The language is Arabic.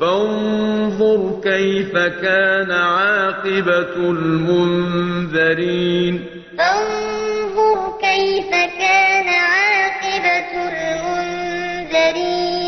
فانظر كيف كان عاقبة المنذرين. فانظر كيف كان عاقبة المنذرين.